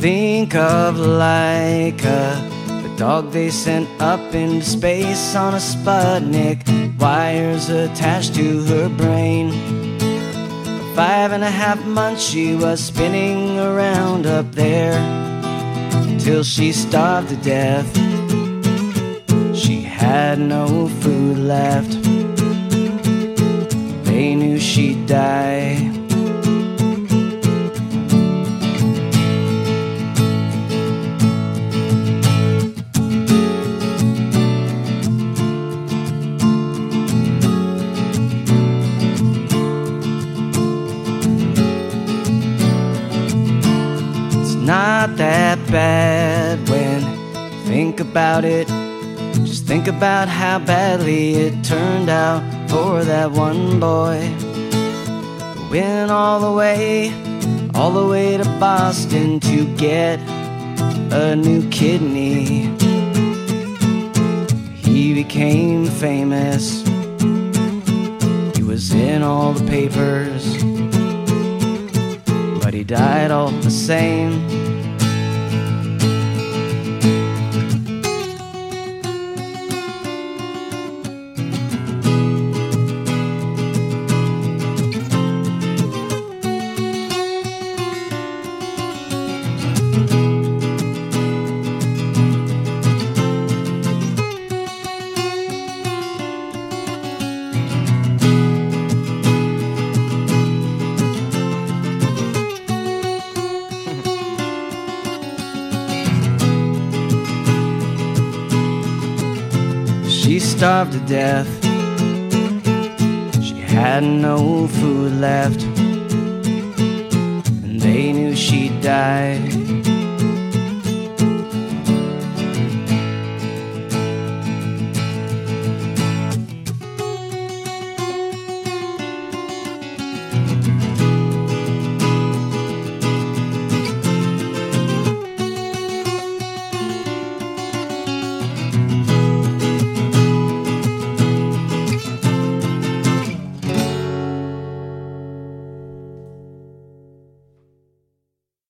think of Laika, the dog they sent up into space on a Sputnik, wires attached to her brain. For five and a half months she was spinning around up there till she starved to death. She had no food left. They knew she'd die. Not that bad when think about it. Just think about how badly it turned out for that one boy. Went all the way, all the way to Boston to get a new kidney. He became famous. He was in all the papers died all the same. She starved to death. She had no food left. And they knew she'd die.